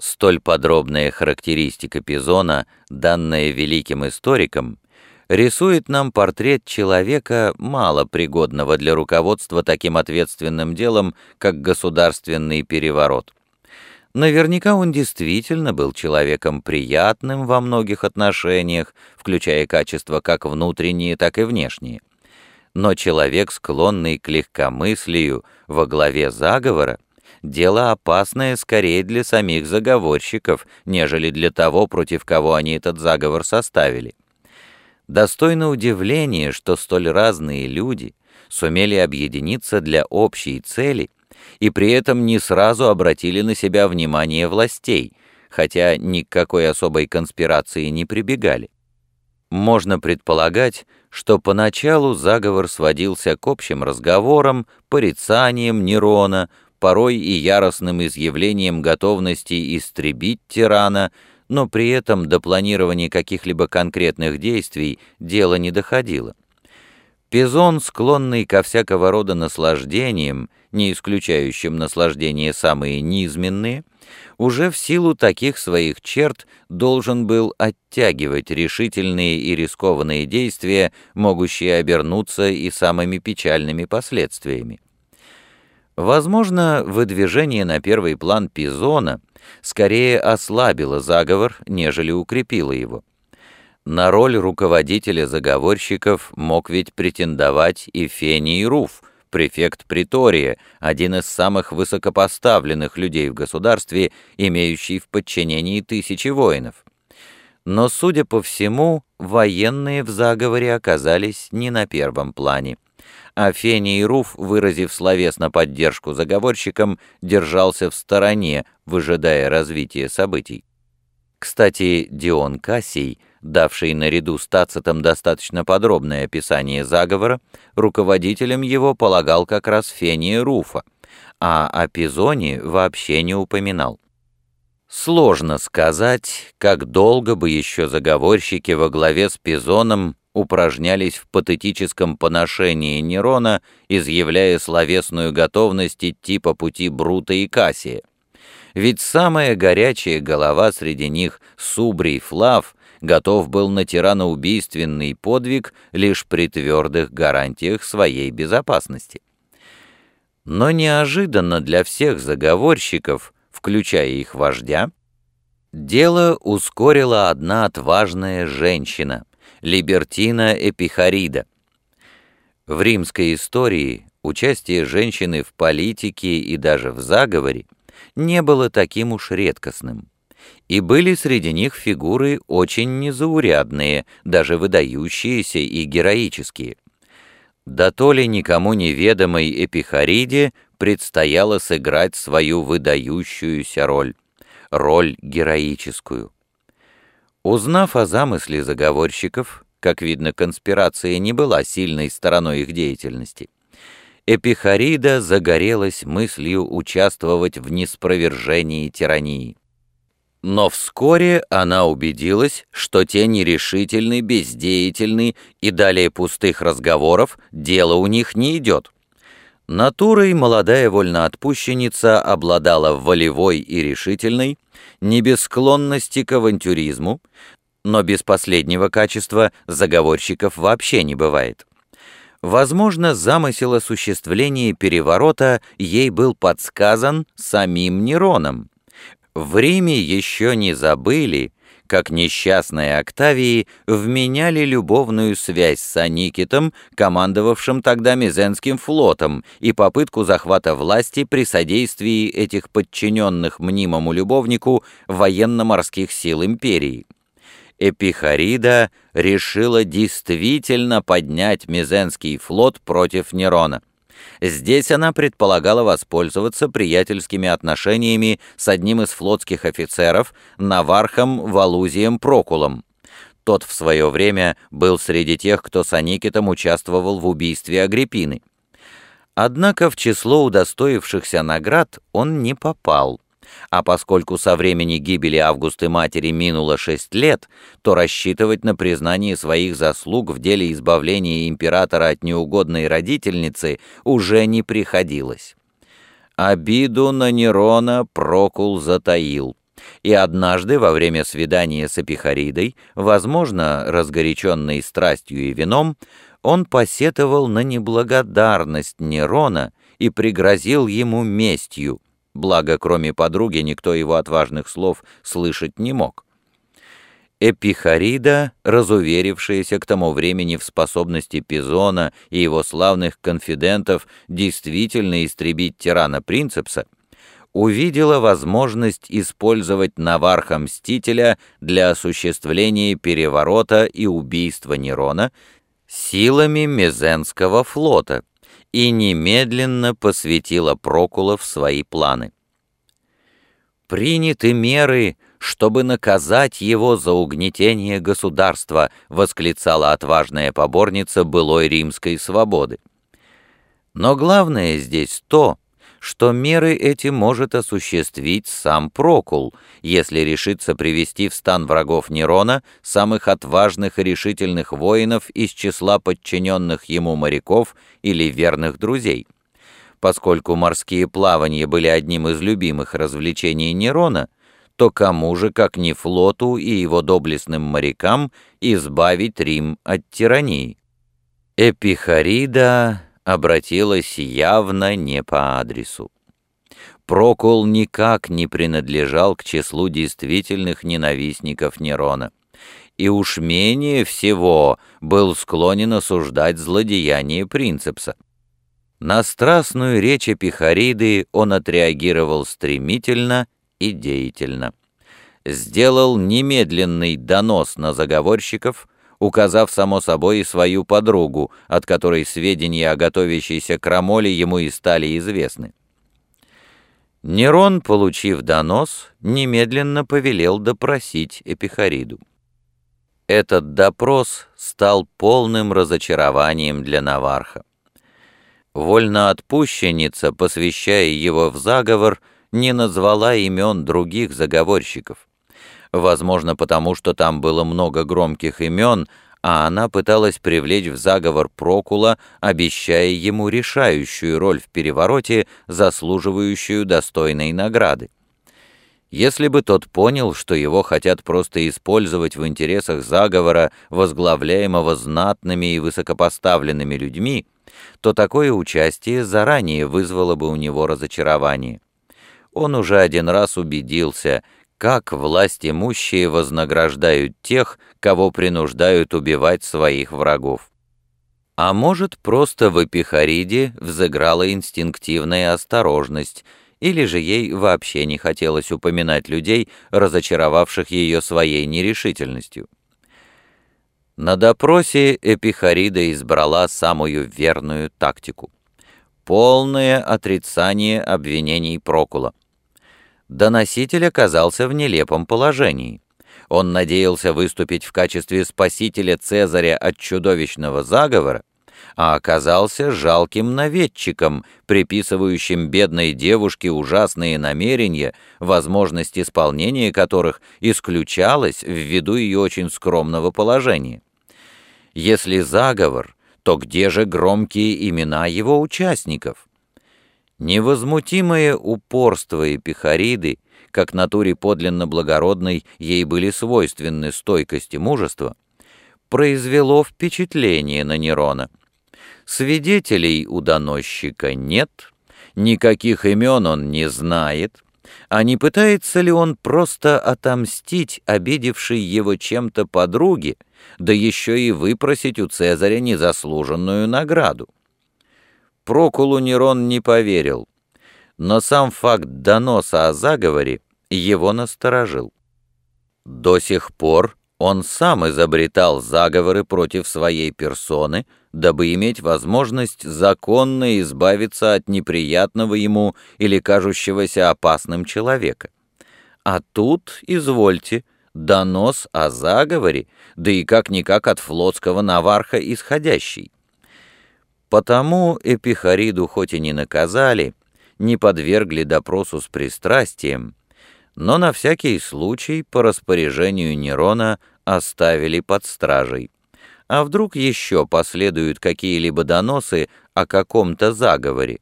Столь подробная характеристика Пизона, данная великим историком, рисует нам портрет человека, мало пригодного для руководства таким ответственным делом, как государственный переворот. Наверняка он действительно был человеком приятным во многих отношениях, включая качества как внутренние, так и внешние. Но человек, склонный к легкомыслию во главе заговора, дело опасное скорее для самих заговорщиков, нежели для того, против кого они этот заговор составили. Достойно удивления, что столь разные люди сумели объединиться для общей цели и при этом не сразу обратили на себя внимание властей, хотя ни к какой особой конспирации не прибегали. Можно предполагать, что поначалу заговор сводился к общим разговорам, порицаниям Нерона, порой и яростным изъявлением готовности истребить тирана, но при этом до планирования каких-либо конкретных действий дело не доходило. Пизон, склонный ко всякого рода наслаждениям, не исключающим наслаждения самые низменные, уже в силу таких своих черт должен был оттягивать решительные и рискованные действия, могущие обернуться и самыми печальными последствиями. Возможно, выдвижение на первый план Пизона скорее ослабило заговор, нежели укрепило его. На роль руководителя заговорщиков мог ведь претендовать и Фений Руф, префект Притория, один из самых высокопоставленных людей в государстве, имеющий в подчинении тысячи воинов. Но, судя по всему, военные в заговоре оказались не на первом плане а Фений Руф, выразив словесно поддержку заговорщикам, держался в стороне, выжидая развития событий. Кстати, Дион Кассий, давший наряду с Тацитом достаточно подробное описание заговора, руководителем его полагал как раз Фения Руфа, а о Пизоне вообще не упоминал. Сложно сказать, как долго бы еще заговорщики во главе с Пизоном упражнялись в патетическом поношении Нерона, изъявляя словесную готовность идти по пути Брута и Кассия. Ведь самая горячая голова среди них, Субрий Флав, готов был на тираноубийственный подвиг лишь при твердых гарантиях своей безопасности. Но неожиданно для всех заговорщиков, включая их вождя, дело ускорила одна отважная женщина — Либертина Эпихарида. В римской истории участие женщины в политике и даже в заговоре не было таким уж редкостным. И были среди них фигуры очень незаурядные, даже выдающиеся и героические. Да то ли никому неведомой Эпихариде предстояло сыграть свою выдающуюся роль, роль героическую. Узнав о замысле заговорщиков, как видно, конспирация не была сильной стороной их деятельности, Эпихарида загорелась мыслью участвовать в неспровержении тирании. Но вскоре она убедилась, что те нерешительны, бездеятельны и далее пустых разговоров дело у них не идет. Натурой молодая вольноотпущенница обладала волевой и решительной, не без склонности к авантюризму, но без последнего качества заговорщиков вообще не бывает. Возможно, замысел осуществления переворота ей был подсказан самим Нероном. В Риме еще не забыли, как несчастные Октавии вменяли любовную связь с Аникитом, командовавшим тогда Мизенским флотом, и попытку захвата власти при содействии этих подчиненных мнимому любовнику военно-морских сил империи. Эпихарида решила действительно поднять Мизенский флот против Нерона. Здесь она предполагала воспользоваться приятельскими отношениями с одним из флотских офицеров, Навархом Валузием Прокулом. Тот в свое время был среди тех, кто с Аникитом участвовал в убийстве Агриппины. Однако в число удостоившихся наград он не попал а поскольку со времени гибели Августы матери минуло шесть лет, то рассчитывать на признание своих заслуг в деле избавления императора от неугодной родительницы уже не приходилось. Обиду на Нерона Прокул затаил, и однажды во время свидания с Эпихаридой, возможно, разгоряченной страстью и вином, он посетовал на неблагодарность Нерона и пригрозил ему местью, благо кроме подруги никто его отважных слов слышать не мог. Эпихарида, разуверившаяся к тому времени в способности Пизона и его славных конфидентов действительно истребить тирана Принцепса, увидела возможность использовать Наварха-мстителя для осуществления переворота и убийства Нерона силами Мезенского флота и немедленно посвятила Прокула в свои планы. «Приняты меры, чтобы наказать его за угнетение государства», восклицала отважная поборница былой римской свободы. Но главное здесь то, что меры эти может осуществить сам Прокул, если решится привести в стан врагов Нерона самых отважных и решительных воинов из числа подчиненных ему моряков или верных друзей. Поскольку морские плавания были одним из любимых развлечений Нерона, то кому же, как не флоту и его доблестным морякам, избавить Рим от тирании? Эпихарида обратилась явно не по адресу. Прокол никак не принадлежал к числу действительных ненавистников Нерона, и уж менее всего был склонен осуждать злодеяние принцепса. На страстную речь Эпихариды он отреагировал стремительно и деятельно. Сделал немедленный донос на заговорщиков, указав, само собой, и свою подругу, от которой сведения о готовящейся крамоле ему и стали известны. Нерон, получив донос, немедленно повелел допросить Эпихариду. Этот допрос стал полным разочарованием для Наварха. Вольноотпущенница, посвящая его в заговор, не назвала имен других заговорщиков возможно потому, что там было много громких имен, а она пыталась привлечь в заговор Прокула, обещая ему решающую роль в перевороте, заслуживающую достойной награды. Если бы тот понял, что его хотят просто использовать в интересах заговора, возглавляемого знатными и высокопоставленными людьми, то такое участие заранее вызвало бы у него разочарование. Он уже один раз убедился — как власть имущие вознаграждают тех, кого принуждают убивать своих врагов. А может, просто в Эпихариде взыграла инстинктивная осторожность, или же ей вообще не хотелось упоминать людей, разочаровавших ее своей нерешительностью. На допросе Эпихарида избрала самую верную тактику — полное отрицание обвинений Прокула. Доноситель оказался в нелепом положении. Он надеялся выступить в качестве спасителя Цезаря от чудовищного заговора, а оказался жалким наведчиком, приписывающим бедной девушке ужасные намерения, возможность исполнения которых исключалась ввиду ее очень скромного положения. Если заговор, то где же громкие имена его участников? Невозмутимое упорство Эпихариды, как натуре подлинно благородной ей были свойственны стойкость и мужество, произвело впечатление на Нерона. Свидетелей у доносчика нет, никаких имен он не знает, а не пытается ли он просто отомстить обидевшей его чем-то подруге, да еще и выпросить у Цезаря незаслуженную награду. Прокулу Нерон не поверил, но сам факт доноса о заговоре его насторожил. До сих пор он сам изобретал заговоры против своей персоны, дабы иметь возможность законно избавиться от неприятного ему или кажущегося опасным человека. А тут, извольте, донос о заговоре, да и как-никак от флотского наварха исходящий. Потому Эпихариду хоть и не наказали, не подвергли допросу с пристрастием, но на всякий случай по распоряжению Нерона оставили под стражей. А вдруг еще последуют какие-либо доносы о каком-то заговоре?